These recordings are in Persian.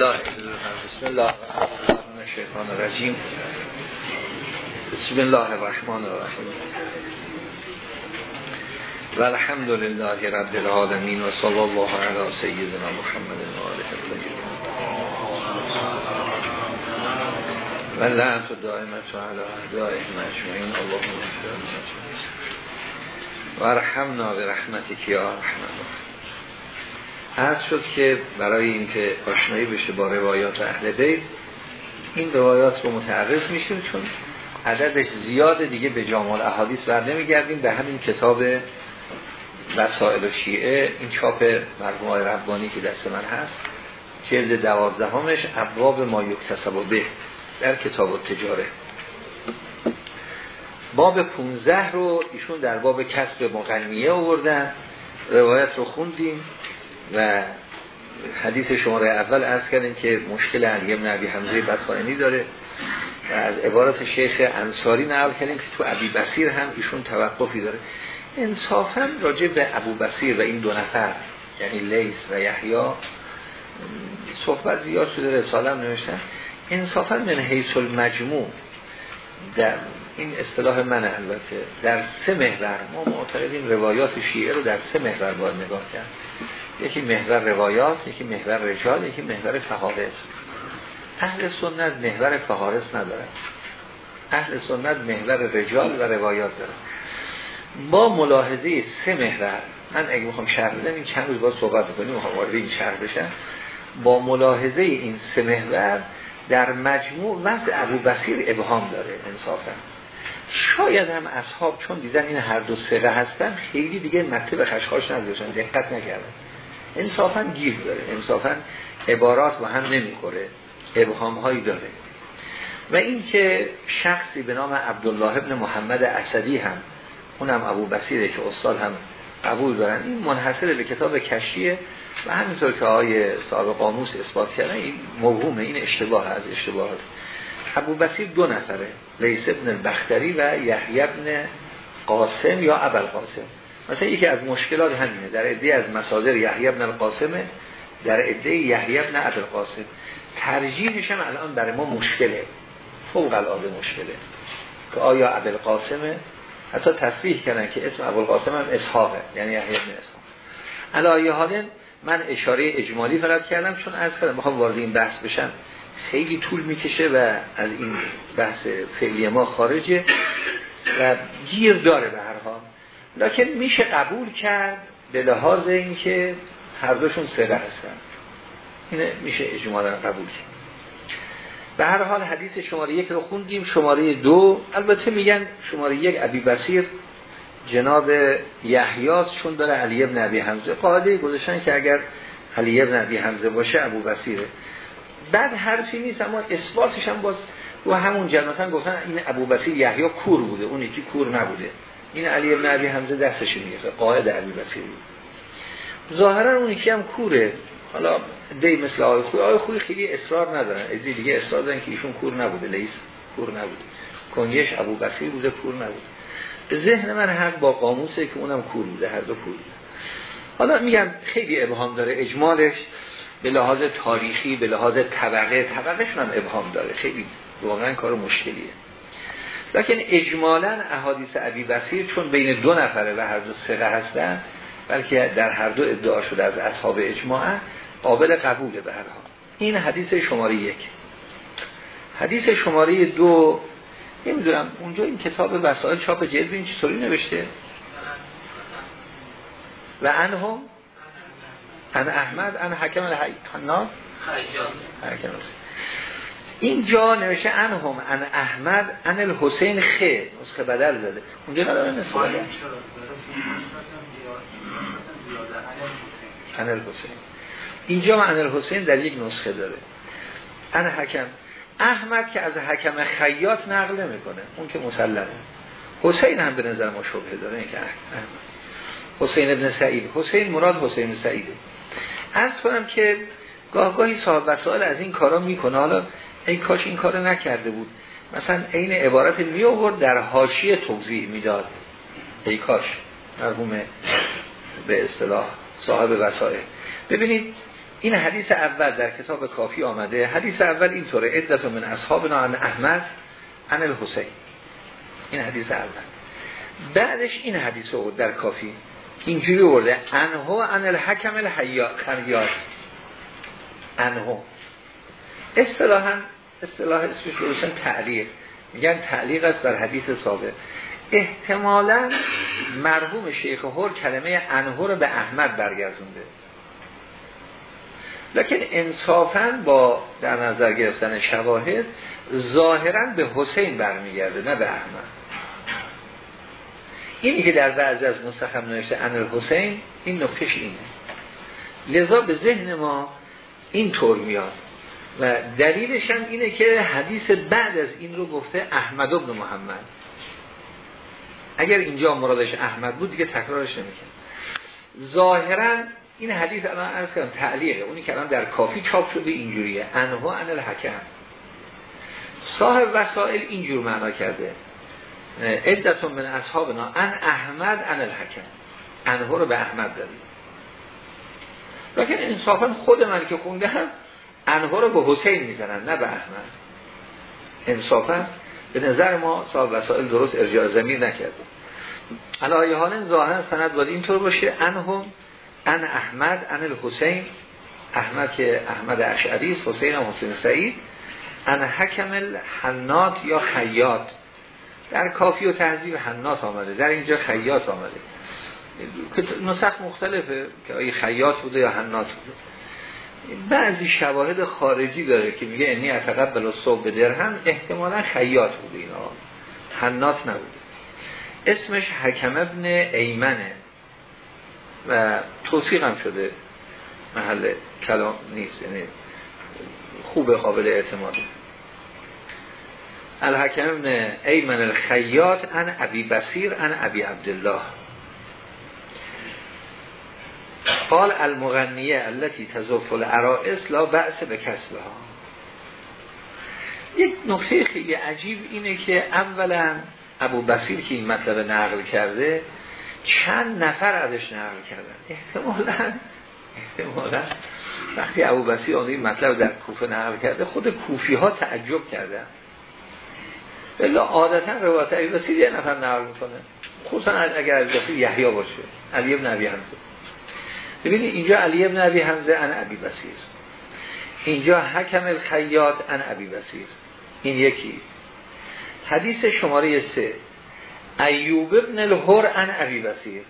الله. بسم الله الرحمن الرجیم. بسم الله الرحمن الرحیم. و الحمد لله رب العالمین و صلی الله علی سیدنا محمد و آله الطیبین و لعنت دائمت علی اعدائهم اجمعین اللهم و ارحمنا برحمتک یا ارحم الراحمین. عرض شد که برای اینکه آشنایی بشه با روایات اهل بیت این روایات رو متعرض میشیم چون عددش زیاد دیگه به جامال احادیث بر نمیگردیم. به همین کتاب وسائل و شیعه این چاپ مرحوم ربانی که دست من هست جلد دوازدهمش ابواب ما یکتسب و به در کتاب و تجاره باب 15 رو ایشون در باب کسب مغنیه آوردن روایت رو خوندیم. و حدیث شماره اول از کردیم که مشکل علی ابن عبی حمزه بدخانینی داره و از عبارت شیخ انصاری نقل کردیم که تو عبی بسیر هم ایشون توقفی داره. انصافا راجع به ابو بسیر و این دو نفر یعنی لیس و یحیی صحبت زیاد شده رساله هم نوشتن. انصافا من حیث المجموع در این اصطلاح من البته. در سه محور ما معتقدیم روایات شیعه رو در سه محور باید نگاه کرد. یکی محور روایات یکی محور رجال یکی محور فهارس اهل سنت محور فهارس نداره اهل سنت محور رجال و روایات داره با ملاحظه سه محور من اگه می‌خوام شرح بدم این چند روز باید صحبت بکنیم می‌خوام وارد این شرح بشم. با ملاحظه این سه محور در مجموع وضع ابو بسیر ابهام داره انصافا. شاید هم اصحاب چون دیدن این هر دو سقه هستن خیلی دیگه مطلب خشخاش نداشتن دقت نکردن. انصافا گیر داره. انصافا عبارات با هم نمی‌خوره. ابهام هایی داره. و این که شخصی به نام عبدالله ابن محمد اسدی هم اونم ابو بسیره که استاد هم قبول دارن این منحصر به کتاب کشیه و همینطور که آقای صاحب قاموس اثبات کردن این موهومه این اشتباه از اشتباهات ابو بسیر دو نفره لیس ابن البختری و یحیی ابن قاسم یا ابل قاسم مثلا یکی از مشکلات همینه. در عده از مصادر یحیی ابن القاسمه در عده یحیی ابن ابل قاسم ترجیحش هم الان برای ما مشکله. فوق العاده مشکله. که آیا ابل قاسمه حتی تصریح کردن که اسم ابو القاسم هم اسحاقه. یعنی یحیی ابن اسحاق. علایه حالن من اشاره اجمالی فقط کردم چون از کردم بخوام وارد این بحث بشم. خیلی طول می‌کشه و از این بحث فعلی ما خارجه و گیر داره به حال لکن میشه قبول کرد به لحاظ اینکه هر دوشون سره هستن. اینه میشه اجمالا قبول کرد. به هر حال حدیث شماره یک رو خوندیم. شماره دو البته میگن شماره یک عبی بسیر جناب یحیاس چون داره علی ابن عبی حمزه. قاعده گذاشتن که اگر علی ابن عبی حمزه باشه ابو بسیره بعد حرفی نیست اما اثباتش هم باز و همون جناسن گفتن این ابو بسیر یحیی کور بوده. اون یکی کور نبوده. این علی ابن عبی حمزه دستش میگه قاعد علی بسیر ظاهرا اون یکی هم کوره. حالا دی مثل آقای خوی. آقای خوی خیلی اصرار ندارن. از دیگه اصرار دارن که ایشون کور نبوده. لیس کور نبوده. کنیش ابو بسیر بوده کور نبوده. به ذهن من حق با قاموسه که اونم کور بوده هر دو کور بوده. حالا میگم خیلی ابهام داره. اجمالش به لحاظ تاریخی به لحاظ طبقه. طبقهش هم ابهام داره. خیلی واقعا کار مشکلیه. لکن اجمالا احادیث عبی بسیر چون بین دو نفره و هر دو سقه هستن بلکه در هر دو ادعا شده از اصحاب اجماع قابل قبوله به هر حال. این حدیث شماره یک. حدیث شماره دو نمی‌دونم اونجا این کتاب وسائل چاپ جلد این چطوری نوشته؟ و انهم؟ ان احمد ان حکم الحناف حکم اینجا نوشته انهم ان احمد ان الحسین خ نسخه بدل زده اونجا نداره نسخه بدل؟ ان الحسین. اینجا ان الحسین در یک نسخه داره. ان حکم. احمد که از حکم خیاط نقل نمی‌کنه اون که مسلمه. حسین هم به نظر ما شبه داره این که احمد. حسین ابن سعید. حسین مراد حسین سعیده. از کنم که گاهگاهی صاحب وسائل از این کارا می‌کنه. حالا ای کاش این کارو نکرده بود. مثلا عین عبارت می آورد در حاشیه توضیح می‌داد. ای کاش مرحوم به اصطلاح صاحب وسائل ببینید این حدیث اول در کتاب کافی آمده. حدیث اول اینطوره. عدت من اصحابنا عن احمد عن الحسین. این حدیث اول. بعدش این حدیث رو در کافی. اینجوری برده انهو عن الحکم الحیات انهو. اصطلاحا اصطلاح اسمش روشن تعلیق. میگن تعلیق است بر حدیث سابق احتمالا مرحوم شیخ هور کلمه انهو رو به احمد برگردونده. لکن انصافا با در نظر گرفتن شواهد ظاهرا به حسین برمیگرده نه به احمد. اینی که در بعض از نسخم نوشته انر حسین این نکتش اینه. لذا به ذهن ما این طور میاد. و دلیلش هم اینه که حدیث بعد از این رو گفته احمد ابن محمد. اگر اینجا مرادش احمد بود دیگه تکرارش نمیکن ظاهرا این حدیث الان عرض کردم تعلیقه. اونی که الان در کافی چاپ شده اینجوریه. انهو ان الحکم. صاحب وسائل اینجور معنا کرده. عدتون من اصحابنا ان احمد ان الحکم. انهو رو به احمد دادیم لیکن انصافا خود من که هم انها رو به حسین می‌زنن نه به احمد. انصافا به نظر ما صاحب وسائل درست ارجاع زمین نکرده. علایه حال ظاهرا سند باید اینطور باشه انهم ان احمد ان الحسین. احمد که احمد اشعری حسین هم حسین سعید. ان حکم الحنات یا خیاط. در کافی و تهذیب حنات آمده در اینجا خیاط آمده. نسخ مختلفه که آیه خیاط بوده یا حنات بوده. بعضی شواهد خارجی داره که میگه انی اتقبل صبح درهم احتمالا خیاط بوده اینا. حنات نبوده. اسمش حکم ابن ایمنه. و توصیق هم شده محل کلام نیست یعنی خوب قابل اعتماد. الحکم ابن ایمن الخیاط ان ابی بصیر ان ابی عبدالله. قال المغنیه التي تزف العرائس لا بأس به کسبها. یک نکته خیلی عجیب اینه که اولا ابو بصیر که این مطلب نقل کرده چند نفر ازش نقل کردن؟ احتمالا احتمالا وقتی ابو بصیر آن این مطلب در کوفه نقل کرده خود کوفی ها تعجب کردن. بلا عادتا روایت ابو بصیر یه نفر نقل می‌کنه. خصوصا اگر ابو بصیر یحیی باشه علی ابن ابی حمزه. ببینید اینجا علی ابن ابی حمزه ان ابی بصیر. اینجا حکم الخیاط ان ابی بصیر. این یکی. حدیث شماره سه. ایوب ابن الهر ان ابی بصیر.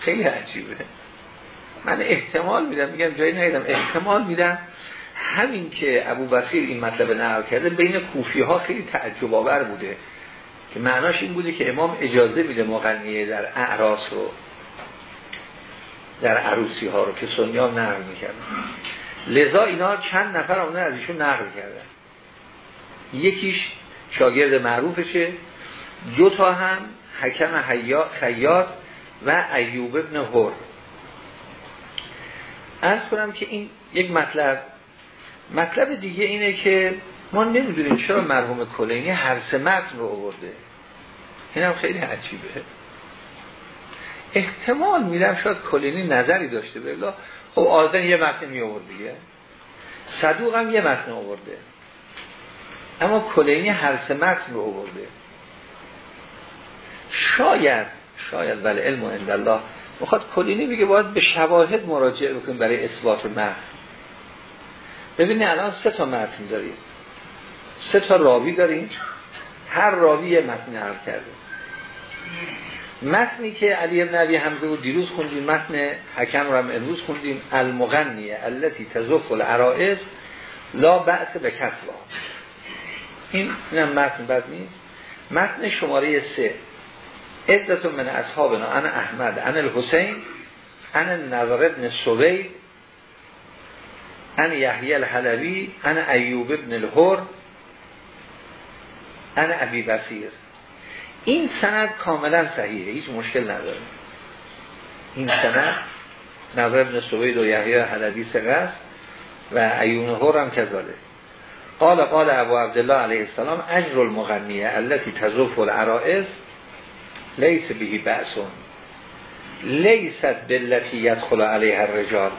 خیلی عجیبه. من احتمال میدم میگم جایی نیدم. احتمال میدم همین که ابو بصیر این مطلب نقل کرده بین کوفی ها خیلی تعجب آور بوده. که معناش این بوده که امام اجازه میده مغنیه در اعراس رو در عروسی ها رو که سنیا نقل می‌کردن. لذا اینا چند نفر آمدن از ایشون نقل کردن یکیش شاگرد معروفشه. دو تا هم حکم خیاط و ایوب ابن هور از کنم که این یک مطلب. مطلب دیگه اینه که ما نمی‌دونیم چرا مرحوم کلینی هر سه متن رو آورده. این هم خیلی عجیبه. احتمال میدم شاید کلینی نظری داشته بلا خب آزن یه متن می آورد دیگه. صدوق هم یه متن آورده. اما کلینی هر سه متن رو آورده. شاید شاید ولی علم و الله می‌خواد کلینی بگه باید به شواهد مراجعه بکنیم برای اثبات متن. ببینید الان سه تا متن داریم. سه تا راوی داریم. هر راوی یه متن نقل کرده. متنی که علی ابن عبی حمزه بود دیروز خوندیم متن حکم رو هم امروز خوندیم المغنیه التي تزف العرائس لا بأس به این اینم متن بد نیست. متن شماره سه. عدت من اصحابنا انا احمد انا الحسین انا نظر ابن سوید انا یحیی الحلبی انا ایوب ابن الهر انا ابی بصیر. این سند کاملا صحیحه هیچ مشکل نداره. این سند نظر ابن سوید و یحیی حلبی سقست و ایون هور هم کذاله. قال قال ابو عبدالله علیه السلام اجر المغنیه التي تزف العرائس لیس بهی بأسون لیست بلتی یدخل علیه الرجال.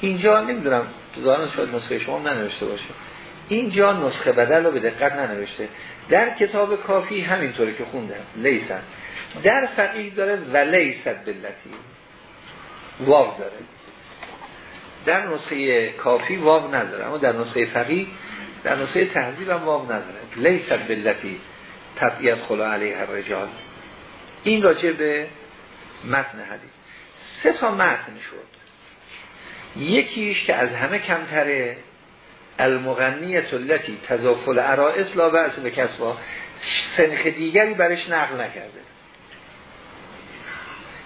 اینجا نمی‌دونم ظاهرا شاید نسخه شما ننوشته باشه. اینجا نسخه بدل رو به دقت ننوشته. در کتاب کافی همینطوری که خوندم. لیست در فقیه داره و لیست بلتی واو داره. در نسخه کافی واو نداره. اما در نسخه فقیه در نسخه تهذیب هم واو نداره. لیست بلتی تبعیت خلا علیه الرجال. این راجع به متن حدیث. سه تا متن شد. یکیش که از همه کمتره المغنیت التي تضافل عرائس لا بأس به کسبا سنخ دیگری برش نقل نکرده.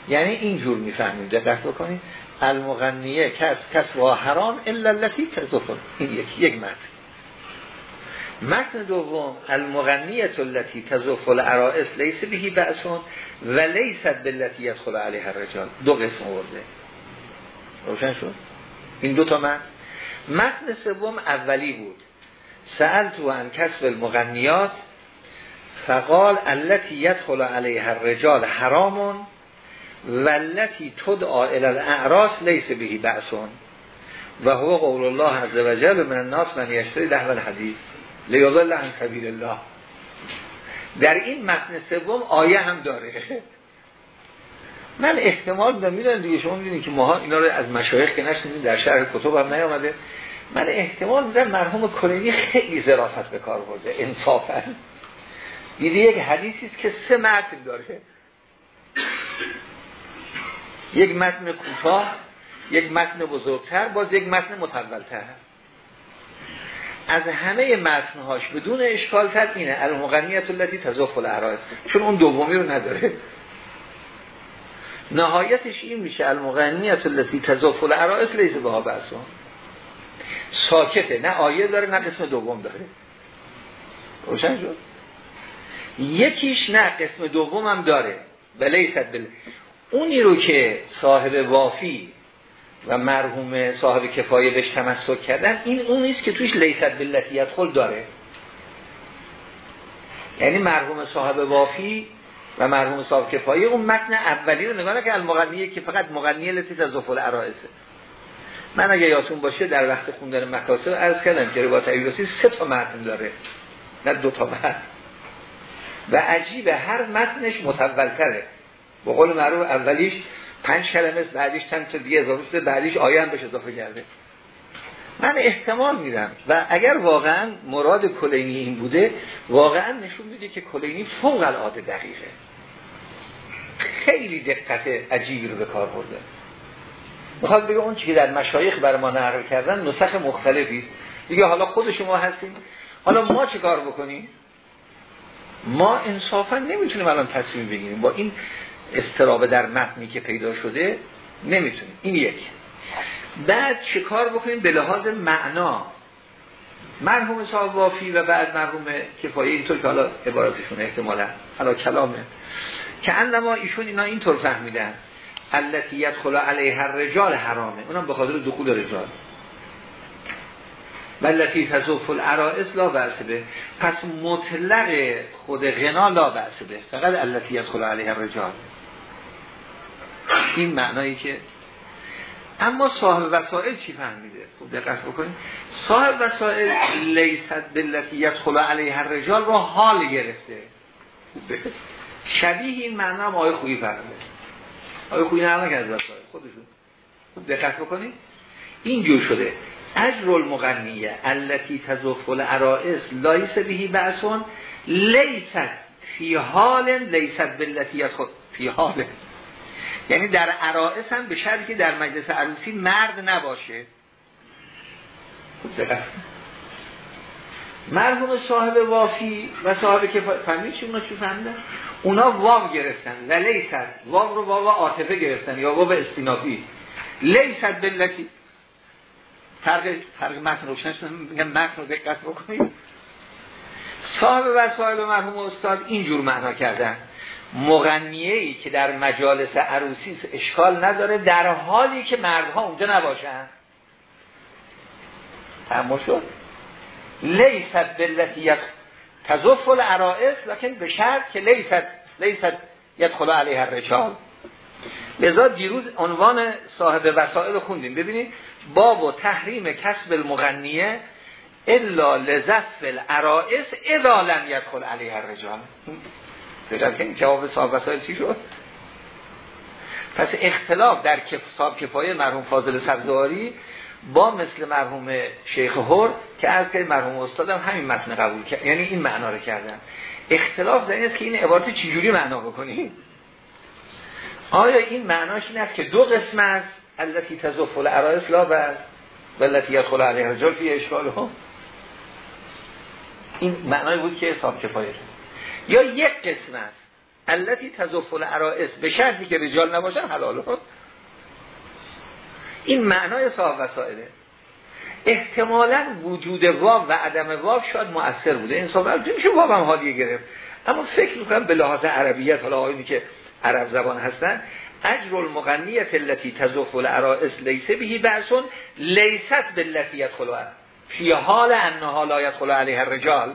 یعنی اینجور می‌فهمید دقت بکنید. المغنیه کس کسبا حرام الا التي تضافل. این یک یک متن. متن دوم المغنیت التي تضافل عرائس لیس بهی بأسون و لیست بالتي يدخل علیه الرجال. دو قسم ورده روشن شد؟ این دو تا متن. متن سوم اولی بود. سأل تو ان کسب المغنیات فقال التي يدخل علیه الرجال حرامون والتي تدعا الى الاعراس لیس بهی بأسون و هو قول الله عز وجل من الناس من یشتری لحو الحدیث لیضل عن سبیل الله. در این متن سوم آیه هم داره. من احتمال دارم می‌دونم دیگه شما می‌دونید که ما اینا رو از مشایخ که نشنیدیم در شهر کتب هم نیامده. من احتمال میدم مرحوم کلینی خیلی ظرافت به کار برده انصافا. دیدی یک حدیثی است که سه متن داره. یک متن کوتاه یک متن بزرگتر باز یک متن متولتر. از همه متنهاش بدون اشکال تر اینه المغنیت التي تضاف العرائس چون اون دومی رو نداره. نهایتش این میشه المغنیت التي تضاف العرائس لیس بها بحثون ساکته نه آیه داره نه قسم دوم داره. روشن شد؟ یکیش نه قسم دوم هم داره. بلیست بل اونی رو که صاحب وافی و مرحوم صاحب کفایه بهش تمسک کردن این اون نیست که توش لیست بلتیت خل داره. یعنی مرحوم صاحب وافی و مرحوم صاحب کفایه اون متن اولی رو نگاه که المغنیه که فقط مغنیه لطیف از زفل عرائسه. من اگه یادتون باشه در وقت خوندن مکاسب عرض کردم که روایت ایوسی سه تا متن داره. نه دو تا متن. و عجیب هر متنش متولتره. به قول معروف اولیش پنج کلمه بعدیش چند تا دیگه اضافه شده بعدیش آیه هم بهش اضافه کرده. من احتمال میدم. و اگر واقعا مراد کلینی این بوده واقعا نشون میده که کلینی فوق العاده دقیقه. خیلی دقت عجیبی رو به کار برده. می‌خواد بگه اون چی در مشایخ بر ما نقل کردن نسخ مختلفی است. دیگه حالا خود شما هستیم حالا ما چه کار بکنیم؟ ما انصافا نمی‌تونیم الان تصمیم بگیریم. با این استرابه در متنی که پیدا شده نمی‌تونیم. این یک. بعد چه کار بکنیم؟ به لحاظ معنا. مرحوم صاحب وافی و بعد مرحوم کفایه اینطور که حالا عباراتشون احتمالا حالا کلامه. که انما ایشون اینا اینطور فهمیدن. التي يدخل علیه الرجال حرامه. اونم به خاطر دخول رجال. والتي تزوف العرائس لا بأس پس مطلق خود غنا لا بأس به. فقط يدخل علیه الرجال. این معنایی که اما صاحب وسائل چی فهمیده؟ خوب دقت بکنید. صاحب وسائل لیست بلتی یدخل علیه الرجال رو حال گرفته. شبیه این معنا هم آیه خویی فهمیده آیه خویی نرمک از وسائل خودشون. خوب دقت بکنید. اینجور شده. اجر المغنیه التي تزف العرائس لایس بهی بعثون لیست فی حال لیست یدخل فی حال. یعنی در عرائس هم به شرطی که در مجلس عروسی مرد نباشه. مرحوم صاحب وافی و صاحب که فهمید چی اونا چی فهمیدن؟ اونا واو گرفتن و لیست واو رو واو عاطفه گرفتن یا واو استینافی لیست بلتی فرق فرق متن روشن شد میگم متن رو دقت بکنید. صاحب و مرحوم استاد اینجور معنا کردن. مغنیه که در مجالس عروسی اشکال نداره در حالی که مردها اونجا نباشن. تمام شد. لیست بلتیت تزف العرائس لکن به شرط که لیست لیست یدخل علیه الرجال. لذا دیروز عنوان صاحب وسائل خوندیم. ببینید باب و تحریم کسب المغنیه الا لزف العرائس اذا لم يدخل علیه الرجال. که این جواب صاحب وسائل چی شد؟ پس اختلاف در صاحب کفایه مرحوم فاضل سبزواری با مثل مرحوم شیخ هور که از که مرحوم استادم همین متن قبول کرد. یعنی این معنا رو کردن. اختلاف در این است که این عبارت چجوری معنا بکنیم آیا این معناش این است که دو قسم است؟ التي تزف العرائس لا و والتي يدخل علیه رجال فی اشکال هم این معنای بود که حساب کفایه یا یک قسم است. التي تزف العرائس به شرطی که رجال نباشن حلال این معنای صاحب وسائله. احتمالا وجود واو و عدم واو شاید مؤثر بوده. این صاحب میشه واو هم حالیه گرفت. اما فکر می‌کنم به لحاظ عربیت حالا آقایونی که عرب زبان هستن اجر المغنیت التي تزف العرائس لیس بهی بعثون لیست بالتي يدخل فی حال انها لا يدخل علیه الرجال.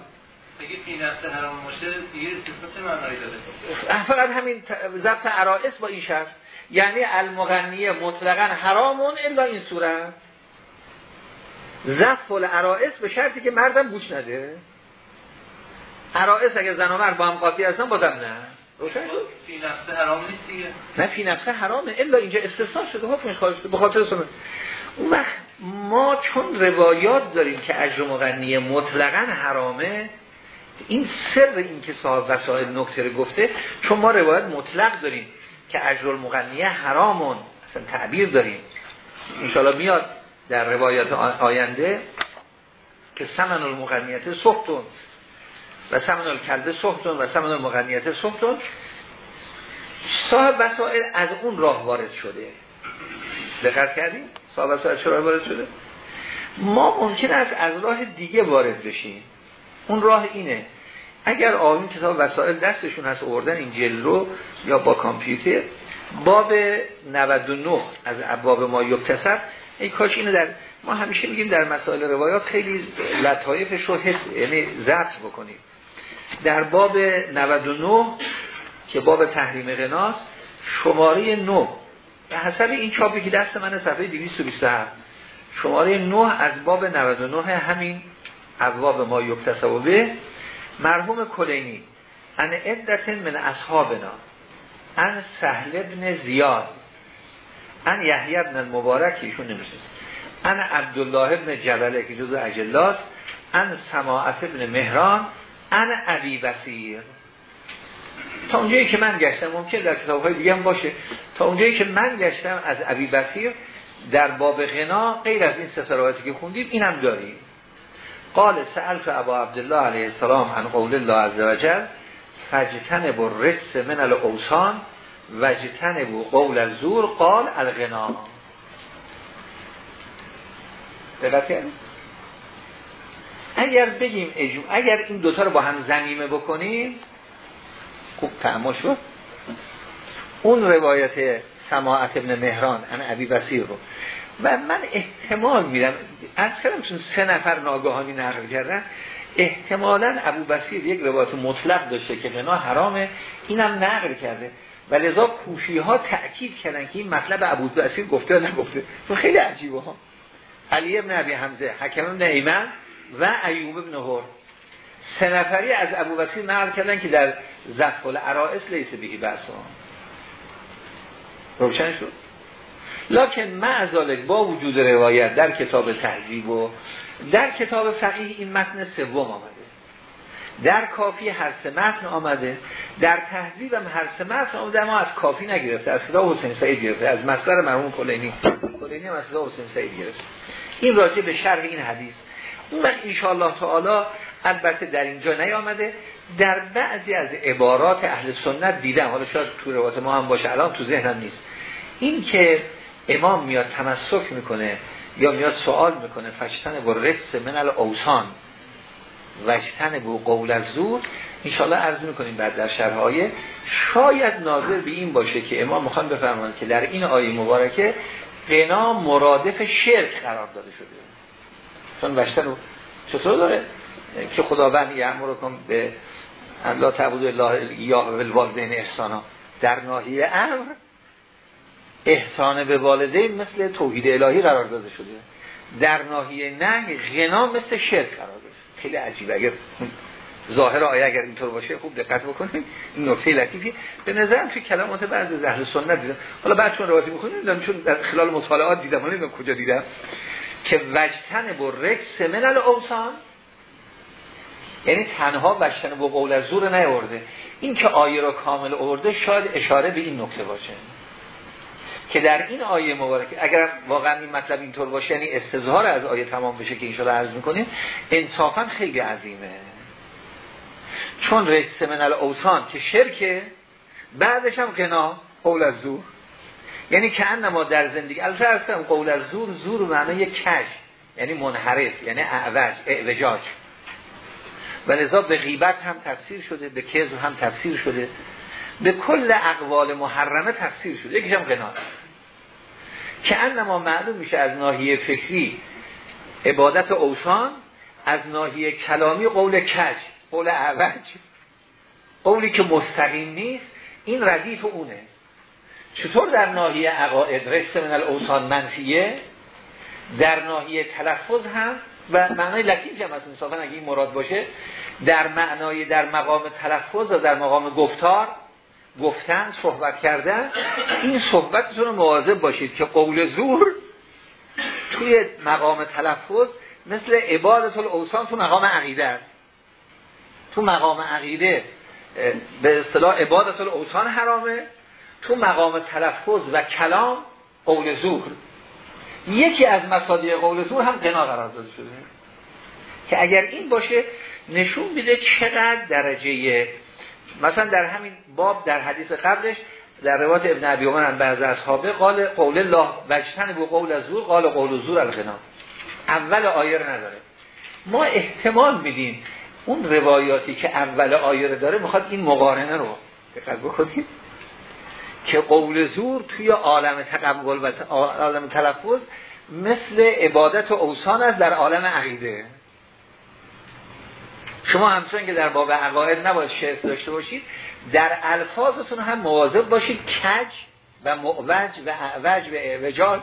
بگید این نفس حرام باشه دیگه چه معنایی داره؟ فقط همین ضبط عرائس با این شرط. یعنی المغنیه مطلقا حرامون الا این صورت. زف العرائس به شرطی که مردم گوش نده. عرائس اگه زن و مرد با هم قاطی هستن بازم نه. روشن شد؟ فی نفسه حرام نیست دیگه. نه فی نفسه حرامه. الا اینجا استثناء شده. حکمش خارج شده. به خاطر سنت اون وقت ما چون روایات داریم که اجر مغنیه مطلقا حرامه این سر این که صاحب وسائل نکته رو گفته چون ما روایت مطلق داریم که اجر المغنیه حرامون اصلا تعبیر داریم. انشاءالله میاد در روایات آینده که سمن المغنیت سختون و سمن الکلبه سختون و سمن المغنیت سختون صاحب وسائل از اون راه وارد شده. دقت کردیم صاحب وسائل چرا وارد شده؟ ما ممکن است از راه دیگه وارد بشیم. اون راه اینه. اگر آقایون کتاب وسائل دستشون هست اوردن این جل رو یا با کامپیوتر باب 99 از ابواب ما یکتسب ای کاش اینو در ما همیشه میگیم در مسائل روایات خیلی لطایفش رو حس یعنی ضبط بکنید در باب 99 که باب تحریم غناست شماره 9 به حسب این چاپی که دست من صفحه 227 شماره 9 از باب 99 همین ابواب ما یکتسب به مرحوم کلینی ان عدت من اصحابنا ان سهل ابن زیاد ان یحیی ابن المبارک ایشون نمیشنست ان عبدالله ابن جبله که جزو اجلاست ان سماعت ابن مهران ان عبی بسیر تا اونجایی که من گشتم ممکن در کتاب های دیگه هم باشه. تا اونجایی که من گشتم از عبی بسیر در باب غنا غیر از این سفراتی که خوندیم اینم داریم. قال سألت ابا عبدالله علیه السلام عن قول الله عز وجل فجتنب الرس من الاوسان وجتنب قول الزور قال الغنا اگر بگیم اجم... اگر این دوتا رو با هم زمیمه بکنیم خوب تعمل شد. اون روایت سماعت ابن مهران ان ابی بسیر رو. و من احتمال میدم از کردم چون سه نفر ناگهانی نقل کردن احتمالا ابو بسیر یک روایت مطلق داشته که غنا حرامه اینم نقل کرده. و لذا کوفی ها تأکید کردن که این مطلب ابو بسیر گفته یا نگفته. خیلی عجیبه ها. علی ابن ابی حمزه حکم ابن و ایوب ابن هور سه نفری از ابو بسیر نقل کردن که در زفل العرائس لیسه بهی بحثا روشن شد؟ لکن معذالک با وجود روایت در کتاب تهذیب و در کتاب فقیه این متن سوم آمده. در کافی هر سه متن آمده در تهذیب هم هر سه متن آمده ما از کافی نگرفته از کتاب حسین سعید گرفته از مصدر مرحوم کلینی. کلینی هم از کتاب حسین سعید گرفته. این راجع به شرح این حدیث. من انشاءالله تعالی البته در اینجا نیامده. در بعضی از عبارات اهل سنت دیدم. حالا شاید تو روایت ما هم باشه الان تو ذهنم نیست. این که امام میاد تمسک می‌کنه یا میاد سوال می‌کنه فشتن با رس من الاوسان وشتن با قول از زور انشاءالله عرض می‌کنیم بعد در شرح شاید ناظر به این باشه که امام می‌خوان بفرمان که در این آیه مبارکه قنا مرادف شرک قرار داده شده. چون وشتن چطور داره؟ که خداوند کن به الله تعبود الله یا بالوالدین احسانا. در ناحیه امر احسان به والدین مثل توحید الهی قرار داده شده. در ناحیه نه غنا مثل شرک قرار داده خیلی عجیبه. اگر ظاهر آیه اگر اینطور باشه خوب دقت بکنید این نکته لطیفی به نظرم توی کلمات بعضی از اهل سنت دیدم. حالا بعد چون روایتی می‌خونید چون در خلال مطالعات دیدم. حالا کجا دیدم. که وجتن با رکس من الاوسان یعنی تنها وجتن با قول از زور نیورده این که آیه را کامل آورده شاید اشاره به این نکته باشه. که در این آیه مبارک اگر واقعا این مطلب اینطور باشه یعنی استظهار از آیه تمام بشه که این شده عرض می‌کنیم انصافا خیلی عظیمه. چون رجس من الاوسان که شرکه بعدش هم قنا قول از زور. یعنی که انما در زندگی البته از قول از زور زور معنی کش یعنی منحرف یعنی اعوج اعوجاج. و لذا به غیبت هم تفسیر شده به کذب هم تفسیر شده. به کل اقوال محرمه تفسیر شده یکیش هم قناعت که انما معلوم میشه از ناحیه فکری عبادت اوسان از ناحیه کلامی قول کج قول اعوج قولی که مستقیم نیست این ردیف اونه. چطور در ناحیه عقاید رست من الاوسان منفیه؟ در ناحیه تلفظ هم و معنای لطیف هم از اگه این مراد باشه در معنای در مقام تلفظ و در مقام گفتار گفتن صحبت کردن این صحبتتون رو مواظب باشید که قول زور توی مقام تلفظ مثل عبادت الاوسان تو مقام عقیده است. تو مقام عقیده به اصطلاح عبادت الاوسان حرامه تو مقام تلفظ و کلام قول زور. یکی از مصادیق قول زور هم قنا قرار داده شده. که اگر این باشه نشون میده چقدر درجه مثلا در همین باب در حدیث قبلش در روایت ابن عبی عمر بعض اصحابه قال قول الله وجتن بو قول زور قال قول زور الغنا. اول آیه نداره. ما احتمال میدیم اون روایاتی که اول آیه داره می‌خواد این مقارنه رو دقت بکنید که قول زور توی عالم تقبل و عالم تلفظ مثل عبادت و اوسان است در عالم عقیده. شما همچنان که در باب عقاید نباید شرف داشته باشید در الفاظتون هم مواظب باشید کج و معوج و اعوج و اعوجاج.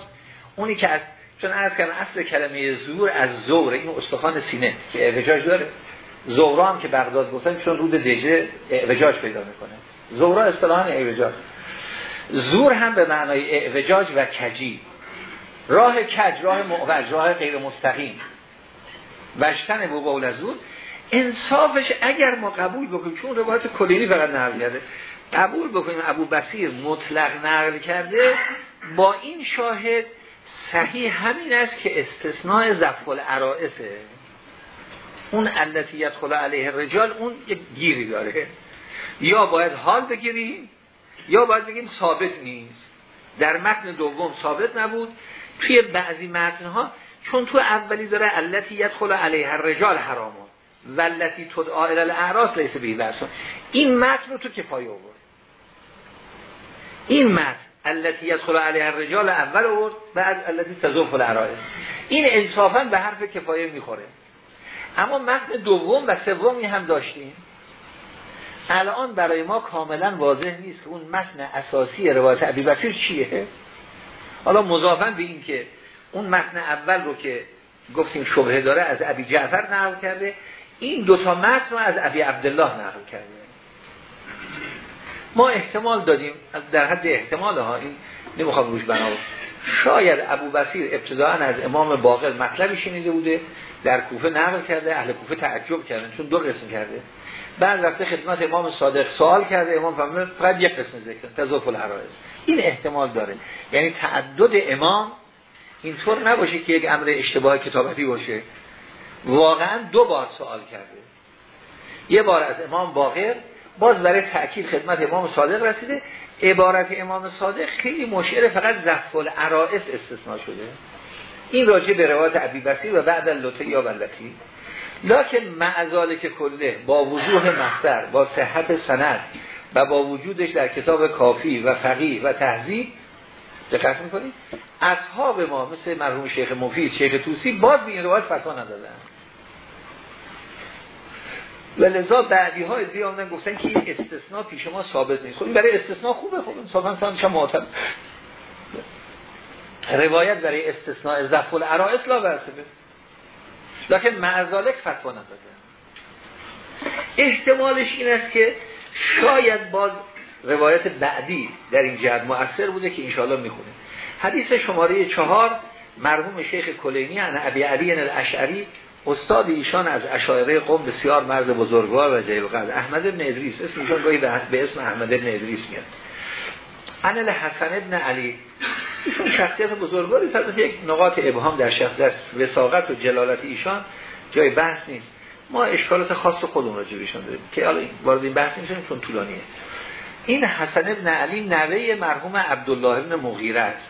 اونی که از چون عرض کردم اصل کلمه زور از زور این استخوان سینه که اعوجاج داره. زورا هم که بغداد گفتن چون رود دجله اعوجاج پیدا می‌کنه. زورا اصطلاحا اعوجاج. زور هم به معنای اعوجاج و کجی. راه کج راه معوج راه غیر مستقیم وشتن به قول زور. انصافش اگر ما قبول بکنیم چون روایت کلینی فقط نقل کرده قبول بکنیم ابو بسیر مطلق نقل کرده با این شاهد صحیح همین است که استثناء زفل العرائسه اون علتیت خلا علیه رجال اون یک گیری داره. یا باید حال بگیریم یا باید بگیم ثابت نیست. در متن دوم ثابت نبود. توی بعضی متنها چون تو اولی داره علتیت خلا علیه رجال حرامون ولتی تدعا الى الاعراس لیس به برسون این متن رو تو کفایه آورد این متن التي يدخل علیه الرجال اول آورد بعد التي تزوف العرائس. این انصافا به حرف کفایه می‌خوره. اما متن دوم و سومی هم داشتیم. الان برای ما کاملا واضح نیست که اون متن اساسی روایت ابی بکر چیه. حالا مضافا به این که اون متن اول رو که گفتیم شبهه داره از ابی جعفر نقل کرده این دوتا متن رو از ابی عبدالله نقل کرده ما احتمال دادیم در حد احتمال ها این نمی‌خوام روش بنا شاید ابو بسیر ابتداعا از امام باقر مطلبی شنیده بوده در کوفه نقل کرده اهل کوفه تعجب کردن چون دو قسم کرده. بعد رفته خدمت امام صادق سوال کرده. امام فهمید فقط یک قسم ذکر تضاف الحرائز. این احتمال داره. یعنی تعدد امام اینطور نباشه که یک امر اشتباه کتابتی باشه. واقعا دو بار سوال کرده. یه بار از امام باقر باز برای تأکید خدمت امام صادق رسیده. عبارت امام صادق خیلی مشعر فقط زفل العرائس استثناء شده. این راجع به روایت عبی بسیر و بعد اللطه یا بلتی لکن معذاله که کله با وضوح مستر با صحت سند و با وجودش در کتاب کافی و فقیه و تهذیب. دقت می‌کنید اصحاب ما مثل مرحوم شیخ مفید شیخ توسی باز به این روایت فتوا ندادن. و لذا بعدی های دیگه آمدن گفتن که این استثناء پیش ما ثابت نیست. خب این برای استثناء خوبه خب انصافا سانش معتبر روایت برای استثناء زفل العرائس لا برسه لکن معذالک فتوا نداده. احتمالش این است که شاید باز روایت بعدی در این جهت مؤثر بوده که انشاءالله می‌خونه. حدیث شماره چهار مرحوم شیخ کلینی عن ابی علی الاشعری استاد ایشان از اشاعره قوم بسیار مرد بزرگوار و جلیل قدر احمد ابن ادریس. اسم ایشان گاهی به اسم احمد ابن ادریس میاد. عن الحسن ابن علی. ایشون شخصیت بزرگواری است یک نقاط ابهام در شخصیت وساقت و جلالت ایشان جای بحث نیست. ما اشکالات خاص خودمون را جوریشان داریم. که حالا وارد این بحث نمیشیم چون طولانیه. این حسن ابن علی نوه مرحوم عبدالله ابن مغیره است.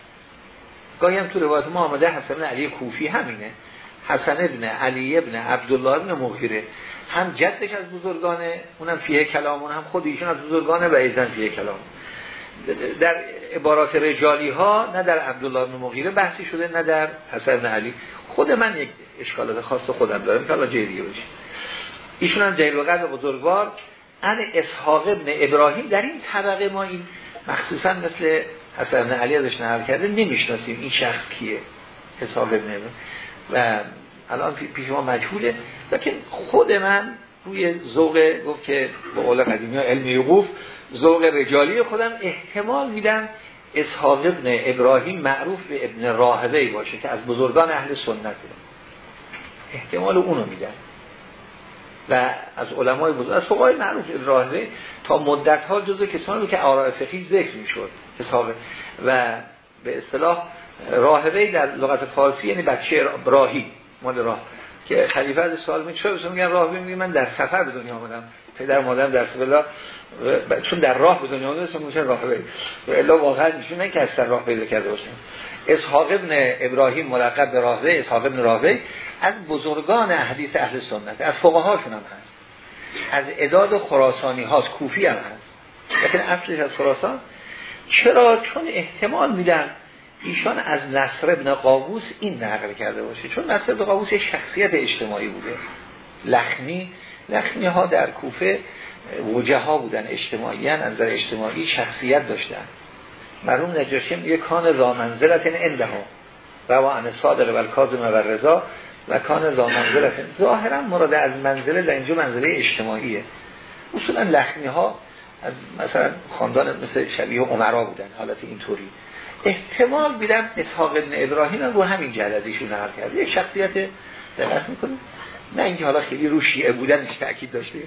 گاهی هم تو روایت ما آمده حسن علی کوفی همینه. حسن ابن علی ابن عبدالله ابن مغیره. هم جدش از بزرگانه اونم فیه کلامون هم خود ایشون از بزرگانه و ایزن فیه کلام. در عبارات رجالی ها نه در عبدالله ابن مغیره بحثی شده نه در حسن ابن علی. خود من یک اشکالات خاص خودم دارم که حالا جای دیگه باشه ایشون هم جلیل قدر بزرگوار. ان اسحاق ابن ابراهیم در این طبقه ما این مخصوصا مثل حسن ابن علی ازش نقل کرده نمی‌شناسیم این شخص کیه. اسحاق ابن ابراهیم. و الان پیش ما مجهوله. لیکن خود من روی ذوق گفت که به قول قدیمی ها علمی وقوف ذوق رجالی خودم احتمال میدم اسحاق ابن ابراهیم معروف به ابن راهبه باشه که از بزرگان اهل سنته احتمال اونو میدم. و از علمای بزرگ از فقهای معروف راهبه تا مدت ها جزء کسانی که آراء فقهی ذکر می‌شد حساب. و به اصطلاح راهبه در لغت فارسی یعنی بچه راهی مال راه. که خلیفه از سوال می چرا میگن راهبه؟ میگه من در سفر به دنیا آمدم. پدر مادرم در سبلا چون در راه به دنیا آمده میشه راهبه. و الا واقعا میشون نه که از راه پیدا کرده باشن اسحاق ابن ابراهیم ملقب به راهبه اسحاق ابن راهبه از بزرگان حدیث اهل سنت از فقهاشون هم هست. از اداد خراسانی هاست کوفی هم هست. لیکن اصلش از خراسان. چرا؟ چون احتمال میدن ایشان از نصر ابن قابوس این نقل کرده باشه. چون نصر ابن قابوس یک شخصیت اجتماعی بوده. لخمی. لخمی ها در کوفه وجه ها بودن اجتماعی از نظر اجتماعی شخصیت داشتن. مرحوم نجاشی میگه کان زامنزلت انده ها روان صادق و کاظم و رضا و کان زامنزلت ظاهرا مراد از منزله در اینجا منزله اجتماعیه. اصولا لخمی ها از مثلا خاندان مثل شبیه عمرا بودن حالت اینطوری. احتمال بیدم اسحاق ابن ابراهیم رو همین ایشون نقل کرده یک شخصیت دقت می‌کنیم نه اینکه حالا خیلی رو شیعه بودنش تاکید داشته.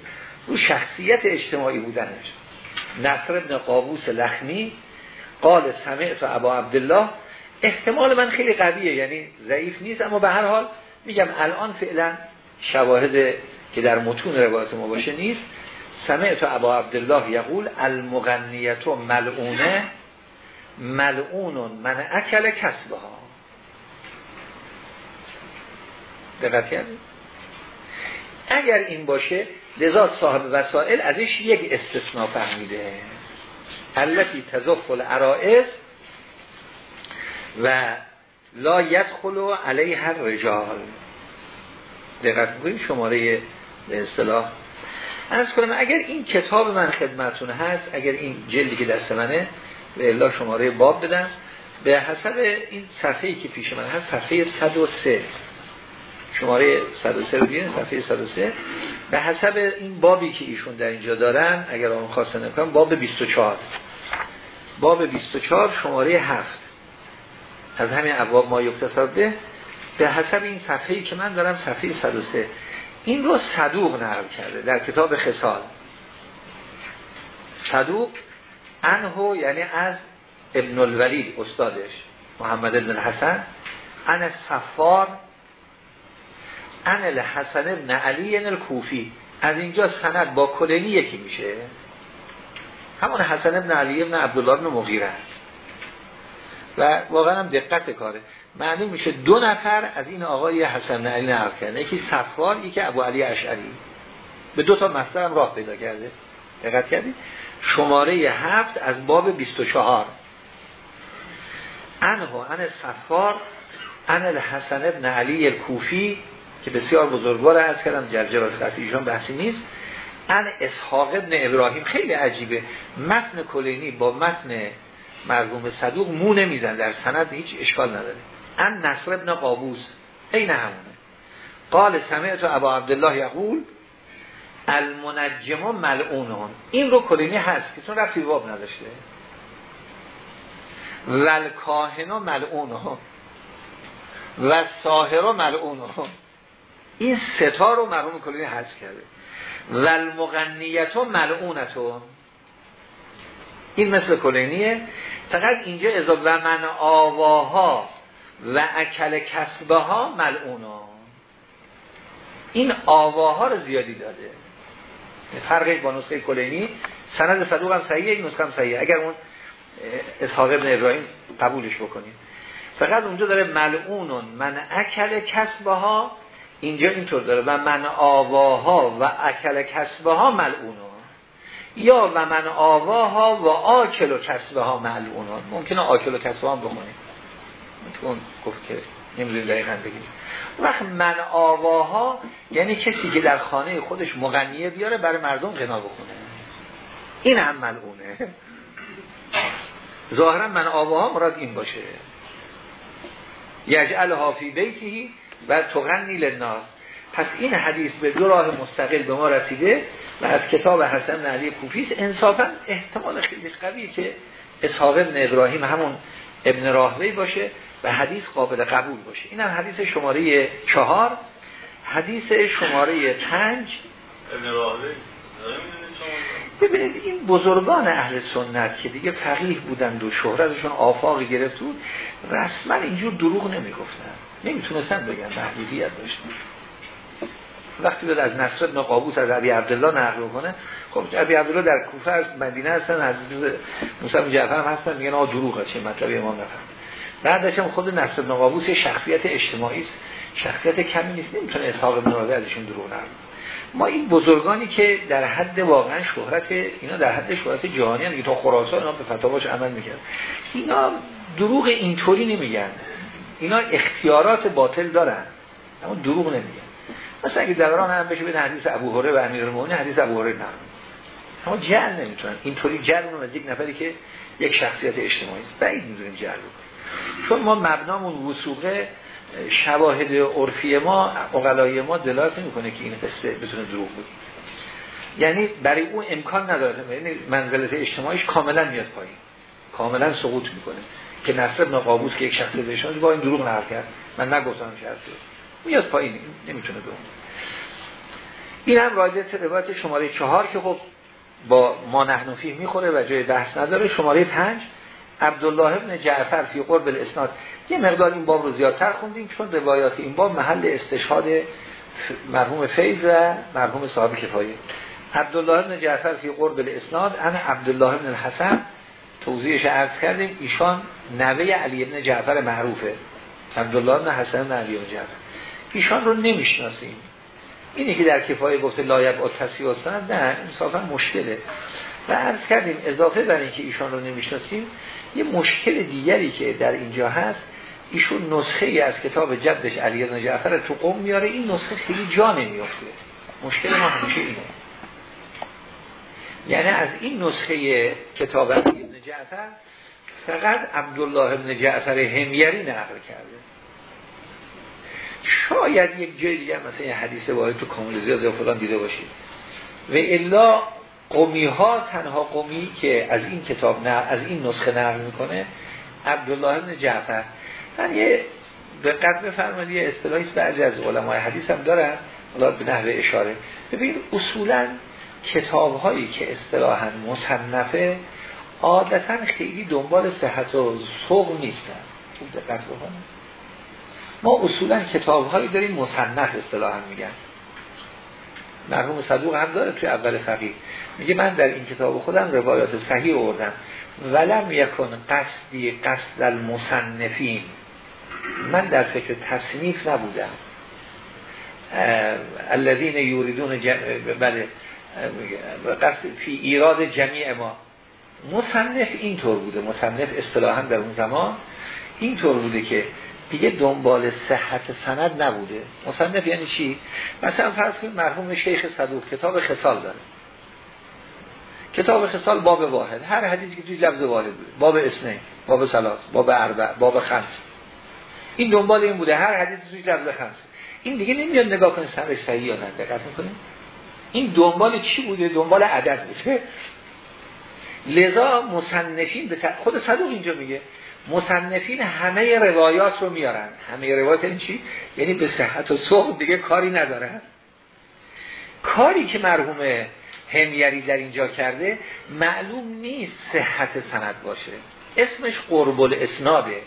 رو شخصیت اجتماعی بودنش. نصر ابن قابوس لخمی قال سمعت و ابا عبدالله. احتمال من خیلی قویه یعنی ضعیف نیست اما به هر حال میگم الان فعلا شواهد که در متون روایت ما باشه نیست. سمعت ابا عبدالله یقول المغنیت ملعونه ملعون من اکل کسبه ها دقت اگر این باشه لذا صاحب وسائل ازش یک استثناء فهمیده. التي تزخل العرائس و لا یدخل علیه رجال دقت بکنید شماره به اصطلاح. از کنم اگر این کتاب من خدمتون هست اگر این جلدی که دست منه به الا شماره باب بدم به حسب این صفحه‌ای که پیش من هست صفحه 103 شماره 103 رو بیارین صفحه 103 به حسب این بابی که ایشون در اینجا دارن اگر آن خواسته نکنم باب 24 باب 24 شماره 7 از همین ابواب ما یکتصد به. حسب این صفحه‌ای که من دارم صفحه 103 این رو صدوق نقل کرده در کتاب خصال. صدوق انهو یعنی از ابن الولید استادش محمد ابن الحسن. ان صفار ان الحسن ابن علی الکوفی. از اینجا سند با کلینی یکی میشه. همون حسن ابن علی ابن عبدالله ابن مغیره است. و واقعا هم دقت کاره. معلوم میشه دو نفر از این آقای حسن علی نقل کرده یکی صفار یکی ابو علی اشعری. به دو تا مصدر هم راه پیدا کرده. دقت کردید؟ شماره هفت از باب 24 انه ان صفار ان الحسن ابن علی الکوفی که بسیار بزرگوار از کردم جرجر از ایشان بحثی نیست. ان اسحاق ابن ابراهیم خیلی عجیبه. متن کلینی با متن مرحوم صدوق مو نمیزن در سند هیچ اشکال نداره. ان نصر ابن قابوس این همونه. قال سمعت ابا عبدالله یقول المنجم ملعونون این رو کلینی هست که چون رفتی باب نداشته. ول کاهن ملعونون و ساهر ملعونون این ستا رو مرحوم کلینی هست کرده. ول مغنیت ملعونتون این مثل کلینیه. فقط اینجا اضافه و من آواها و اکل کسبه ها ملعونا این آواها رو زیادی داده. فرقش با نسخه کلینی. سند صدوق هم صحیحه این نسخه هم صحیحه. اگر اون اسحاق ابن ابراهیم قبولش بکنیم. فقط اونجا داره ملعونون من اکل کسبه ها اینجا اینطور داره. و من آواها و اکل کسبه ها ملعونون یا و من آواها و آکل و کسبه ها ملعونون ممکنه آکل و کسبه ها بخونیم. اون گفت که نمی‌دونی دقیقا بگیم وقت من آواها یعنی کسی که در خانه خودش مغنیه بیاره برای مردم غنا بکنه. این هم ملعونه. ظاهرا من آواها مراد این باشه. یجعل حافی بیتی و تغنی للناس. پس این حدیث به دو راه مستقل به ما رسیده و از کتاب حسن علی کوفیس انصافا احتمال خیلی قویه که اسحاق ابن ابراهیم همون ابن راهوی باشه. و حدیث قابل قبول باشه. این هم حدیث شماره چهار. حدیث شماره پنج. ببینید این بزرگان اهل سنت که دیگه فقیه بودند و شهرتشون آفاقی گرفت بود رسما اینجور دروغ نمی‌گفتن. نمی‌تونستن بگن محدودیت داشتن. وقتی به از نصر ابن قابوس از عبی عبدالله نقل کنه خب عبی عبدالله در کوفه از مدینه هستن از موسی جعفر هم هستن میگن آقا دروغه چه مطلب امام نفهم بعدش هم خود نصر ابن قابوس شخصیت اجتماعی شخصیت کمی نیست نمی‌تونه ابن راهوی ازشون دروغ ما این بزرگانی که در حد واقعا شهرت اینا در حد شهرت جهانی هم تا خراسان اینا به فتاواش عمل می‌کرد اینا دروغ اینطوری نمیگن. اینا اختیارات باطل دارن اما دروغ نمیگن. مثلا اگه دوران هم بشه به حدیث ابو هره و امیرالمومنین حدیث ابو هره نه. اما جعل نمی‌تونن. اینطوری جعل رو از یک نفری که یک شخصیت اجتماعی است. بعید می‌دونیم جعل چون ما مبنامون وسوقه شواهد عرفی ما اقلای ما دلالت نمی‌کنه که این قصه بتونه دروغ بود یعنی برای اون امکان نداره. یعنی منزلت اجتماعیش کاملا میاد پایین. کاملا سقوط می‌کنه. که نصر ابن قابوس که یک شخصیت اجتماعی با این دروغ نقل کرد. من نگفتم شرطه میاد پایین. نمی‌تونه بمونه این هم راجعه روایت شماره چهار که خب با ما نحنفی می‌خوره و جای بحث نداره. شماره پنج عبدالله ابن جعفر فی قرب الاسناد. یه مقدار این باب رو زیادتر خوندیم چون روایات این باب محل استشهاد مرحوم فیض و مرحوم صاحب کفایه عبدالله ابن جعفر فی قرب الاسناد انا عبدالله ابن الحسن. توضیحش عرض کردیم ایشان نوه علی ابن جعفر معروفه. عبدالله ابن حسن ابن علی ابن جعفر. ایشان رو نمی‌شناسیم. اینی که در کفایه گفته لایب و تصیح نه انصافا مشکله. و عرض کردیم اضافه بر اینکه ایشان رو نمی‌شناسیم یه مشکل دیگری که در اینجا هست ایشون نسخه ای از کتاب جدش علی بن جعفر تو قوم میاره این نسخه خیلی جا نمیافته مشکل ما همیشه اینه. یعنی از این نسخه کتاب علی بن جعفر فقط عبدالله بن جعفر همیری نقل کرده. شاید یک جای دیگه مثلا یه حدیث واحد تو کامل زیاد یا فلان دیده باشید. و الا قومی ها تنها قومی که از این کتاب نه از این نسخه نقل می‌کنه عبدالله بن جعفر. من یه دقت بفرمایید یه اصطلاحی بعضی از علمای حدیث هم دارن حالا به نحوه اشاره. ببین اصولا کتاب هایی که اصطلاحا مصنفه عادتا خیلی دنبال صحت و سوق نیستن. دقت بکنید. ما اصولا کتاب هایی داریم مصنف اصطلاحا میگن. مرحوم صدوق هم داره توی اول فقیه. میگه من در این کتاب خودم روایات صحیح آوردم. ولم یکن قصدی قصد المصنفین. من در فکر تصنیف نبودم. الذین یوریدون جم... بله قصد فی ایراد جمیع ما. مصنف اینطور بوده. مصنف اصطلاحا در اون زمان اینطور بوده که دیگه دنبال صحت سند نبوده. مصنف یعنی چی؟ مثلا فرض کنید مرحوم شیخ صدوق کتاب خصال داره. کتاب خصال باب واحد. هر حدیثی که توی لفظ واحد بوده باب اسنه باب سلاس باب اربع باب خمس. این دنبال این بوده. هر حدیثی توی لفظ خمس. این دیگه نمیاد نگاه کنه سرش صحیح یا نه. دقت می‌کنه این دنبال چی بوده؟ دنبال عدد بوده. لذا مصنفین به خود صدوق اینجا میگه. مصنفین همه روایات رو میارن. همه روایات این چی؟ یعنی به صحت و صحب دیگه کاری ندارن. کاری که مرحوم همیری در اینجا کرده معلوم نیست صحت سند باشه. اسمش قرب الاسناده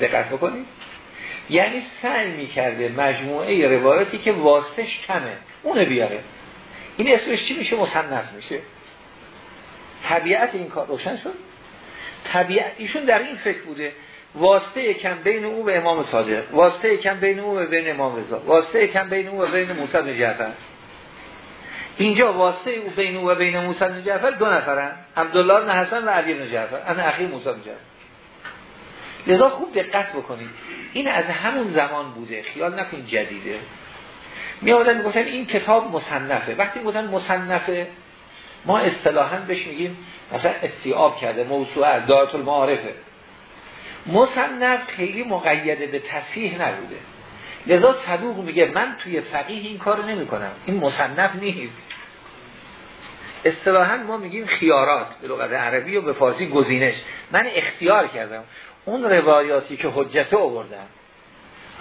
دقت بکنید. یعنی سعی می‌کرده مجموعه روایاتی که واسطش کمه اونه بیاره. این اسمش چی میشه؟ مصنف میشه. طبیعت این کار روشن شد؟ طبیعت ایشون در این فکر بوده واسطه کم بین او و امام صادق واسطه کم بین او و بین امام رضا واسطه کم بین او و بین موسی بن جعفر. اینجا واسطه او بین او و بین موسی بن جعفر دو نفرن عبدالله بن حسن و علی بن جعفر انا اخی موسی بن جعفر. لذا خوب دقت بکنید این از همون زمان بوده خیال نکنید جدیده. می آمدن می‌گفتن این کتاب مصنفه. وقتی می‌گفتن مصنفه ما اصطلاحا بهش میگیم مثلا استیاب کرده موسوعه دارت المعارفه. مصنف خیلی مقیده به تصحیح نبوده. لذا صدوق میگه من توی فقیه این کار نمی کنم این مصنف نیست. اصطلاحا ما میگیم خیارات به لغت عربی و به فارسی گزینش. من اختیار کردم اون روایاتی که حجته آوردم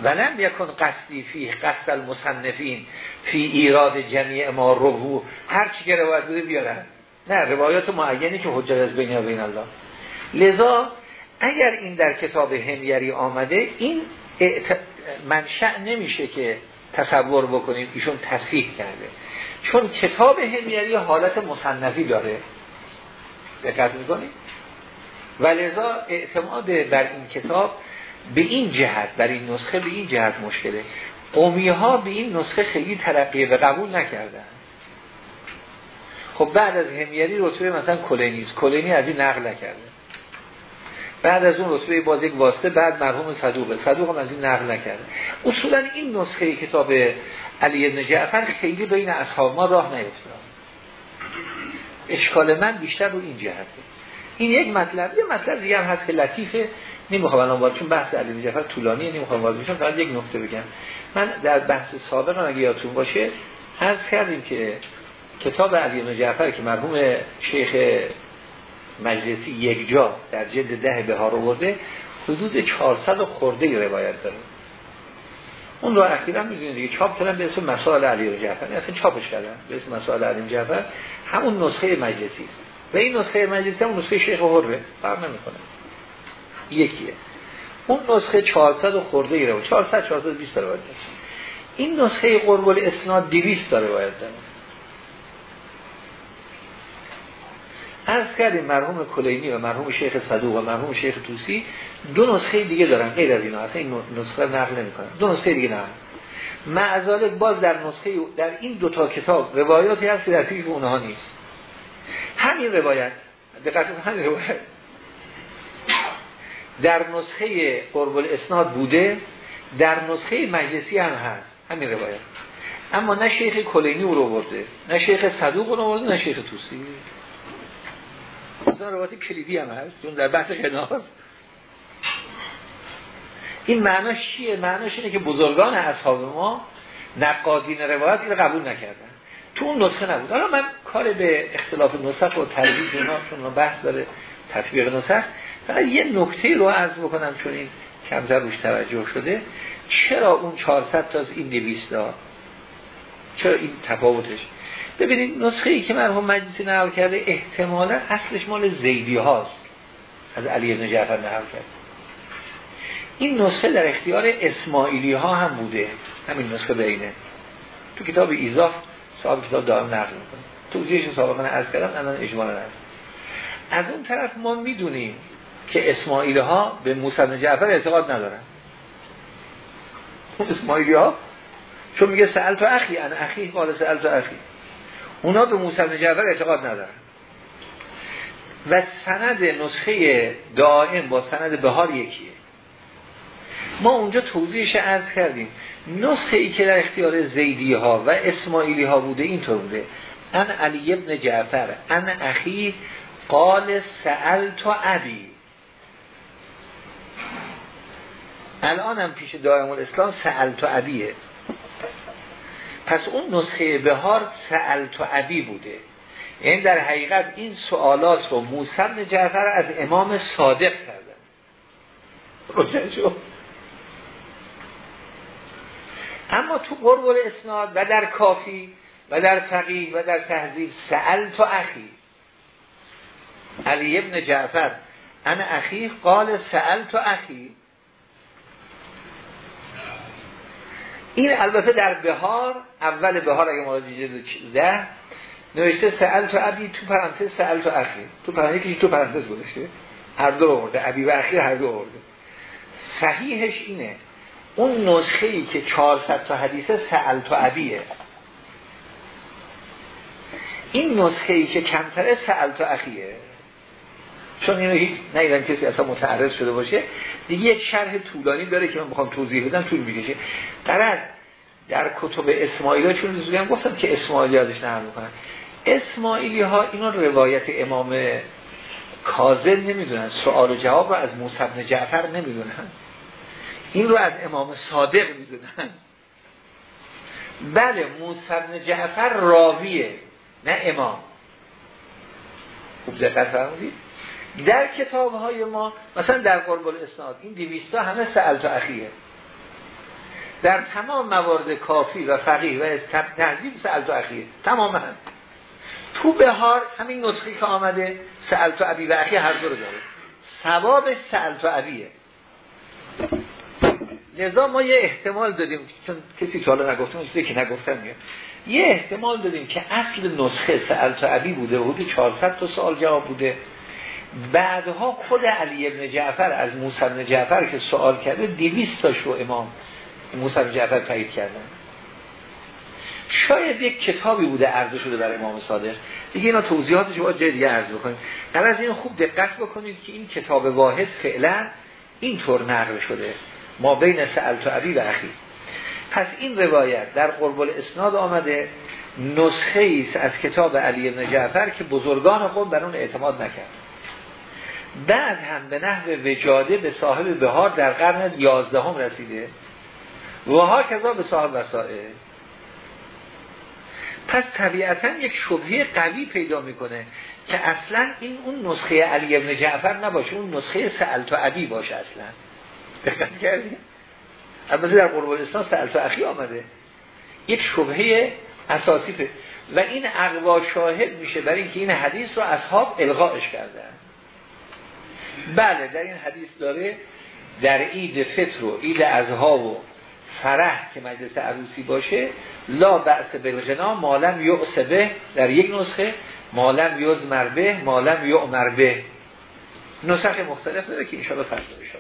ولم یکن قصدی فی قصد المصنفین فی ایراد جمعی ما روحو هر چی که روایت بوده بیارن. نه روایات معینی که حجت از بین و بین الله. لذا اگر این در کتاب همیری آمده این اعت... منشأ نمیشه که تصور بکنیم ایشون تصحیح کرده. چون کتاب همیری حالت مصنفی داره. دقت می‌کنیم و لذا اعتماد بر این کتاب به این جهت بر این نسخه به این جهت مشکله. قومی ها به این نسخه خیلی ترقیه و قبول نکردن. خب بعد از همیری رتبه مثلا کلینی کلینی از این نقل نکرده. بعد از اون رتبه باز یک واسطه بعد مرحوم صدوقه. صدوق هم از این نقل نکرده. اصولا این نسخه کتاب علی ابن جعفر خیلی بین اصحاب ما راه نیفتاد اشکال من بیشتر رو این جهته. این یک مطلب. یه مطلب دیگه هم هست که لطیفه. نمی‌خوام الان وارد چون بحث علی جعفر طولانیه نمی‌خوام وارد بشم فقط یک نکته بگم. من در بحث سابق اگه یادتون باشه عرض کردیم که کتاب علی جعفر که مرحوم شیخ مجلسی یک جا در جلد ده بهار آورده حدود 400 خورده روایت داره. اون رو اخیرا می‌دونید دیگه چاپ کردن به اسم مسائل علی جعفر. اصلا چاپش کردن به اسم مسائل علی جعفر. همون نسخه مجلسی است. و این نسخه مجلسی هم نسخه شیخ حره فرق نمی‌کنه. یکیه. اون نسخه 400 خورده ای رو 400 420 روایت داره این نسخه قرب الاسناد 200 داره روایت داره. از کردیم مرحوم کلینی و مرحوم شیخ صدوق و مرحوم شیخ توسی دو نسخه دیگه دارن غیر از اینا. اصلا این نسخه نقل نمی‌کنن. دو نسخه دیگه نقل معذالک باز در نسخه در این دو تا کتاب روایاتی هست که در پیش اونها نیست. همین روایت دقت همین روایت. در نسخه قرب الاسناد بوده در نسخه مجلسی هم هست. همین روایت. اما نه شیخ کلینی او رو برده نه شیخ صدوق رو برده نه شیخ توسی. مثلا روایت کلیدی هم هست چون در بحث کنار این معناش چیه؟ معناش اینه که بزرگان اصحاب ما نقادین روایت این قبول نکردن. تو اون نسخه نبود. حالا من کار به اختلاف نسخ و تلویز اونا چون بحث داره تطبیق نسخ فقط یه نکته رو عرض بکنم چون این کمتر روش توجه شده. چرا اون 400 تا از این 200 تا چرا این تفاوتش؟ ببینید نسخه ای که مرحوم مجلسی نقل کرده احتمالا اصلش مال زیدی هاست. از علی بن جعفر نقل کرد. این نسخه در اختیار اسماعیلی ها هم بوده. همین نسخه بینه تو کتاب ایزاف صاحب کتاب دارم نقل می‌کنه توضیحش سابقا از کردم الان اجمال نقل از اون طرف ما می‌دونیم که اسماعیلی ها به موسی جعفر اعتقاد ندارن. اسماعیلی ها چون میگه سأل تو اخی ان اخی قال سأل تو اخی. اونا به موسی جعفر اعتقاد ندارن. و سند نسخه دائم با سند بهار یکیه. ما اونجا توضیحش عرض کردیم. نسخه ای که در اختیار زیدی ها و اسماعیلی ها بوده اینطور بوده. ان علی ابن جعفر ان اخی قال سأل تو عبی الان هم پیش دائم الاسلام سأل تو عبیه پس اون نسخه بهار سأل تو عبی بوده. یعنی در حقیقت این سوالات رو موسی جعفر از امام صادق کردن. اما تو قربل اسناد و در کافی و در فقیه و در تهذیب سأل تو اخی. علی ابن جعفر انا اخی قال سأل تو اخی. این البته در بهار اول بهار اگه مراد ده نوشته سأل تو عبی تو پرانتز سأل تو اخی. تو پرانتز که تو پرانتز گذاشته. هر دو آورده. عبی و اخی هر دو آورده. صحیحش اینه. اون نسخه ای که 400 تا حدیثه سأل تو عبیه این نسخه ای که کمتره سأل تو اخیه. چون اینو هیچ نیدن کسی اصلا متعرض شده باشه. دیگه یک شرح طولانی داره که من می‌خوام توضیح بدم طول می‌کشه. قرار در کتب اسماعیلی چون هم گفتم که اسماعیلی ازش نقل می‌کنن. اسماعیلی ها اینو روایت امام کاظم نمی‌دونن. سوال و جواب رو از موسی جعفر نمی‌دونن. این رو از امام صادق می‌دونن. بله موسی جعفر راویه نه امام. خوب دقت فرمودید. در کتاب های ما مثلا در قرب الاسناد این دیویستا همه سأل تا اخیه. در تمام موارد کافی و فقیه و تهذیب سأل تا اخیه. تماما تو بهار همین نسخی که آمده سأل تو ابی و اخیه هر دو داره. ثوابش سأل تو ابیه. لذا ما یه احتمال دادیم چون کسی که حالا نگفتم که نگفتم میاد. یه احتمال دادیم که اصل نسخه سأل تو ابی بوده حدود 400 تا سال جواب بوده. بعدها خود علی ابن جعفر از موسی ابن جعفر که سوال کرده 200 تا شو امام موسی ابن جعفر تایید کردن. شاید یک کتابی بوده عرضه شده برای امام صادق. دیگه اینا توضیحاتش باید جای دیگه عرض بکنیم. در از این خوب دقت بکنید که این کتاب واحد فعلا اینطور نقل شده. ما بین سألت و عبی و اخی. پس این روایت در قرب اسناد آمده. نسخه ایست از کتاب علی ابن جعفر که بزرگان خود بر اون اعتماد نکرد بعد هم به نحو وجاده به صاحب بهار در قرن یازدهم رسیده. و ها کذا به صاحب وسائل. پس طبیعتا یک شبهه قوی پیدا می‌کنه که اصلا این اون نسخه علی ابن جعفر نباشه اون نسخه سألت و عبی باشه اصلا. دقت کردیم البته در قرب الاسلام سألت و اخی آمده. یک شبهه اساسی. و این اقوا شاهد میشه برای اینکه این حدیث رو اصحاب الغاش کردن. بله در این حدیث داره در عید فطر و عید ازها و فرح که مجلس عروسی باشه لا بأس بالغنا مالم یعص به در یک نسخه مالم یوز مربه مالم یعمر به. نسخه مختلف داره که انشاءالله فرض بشه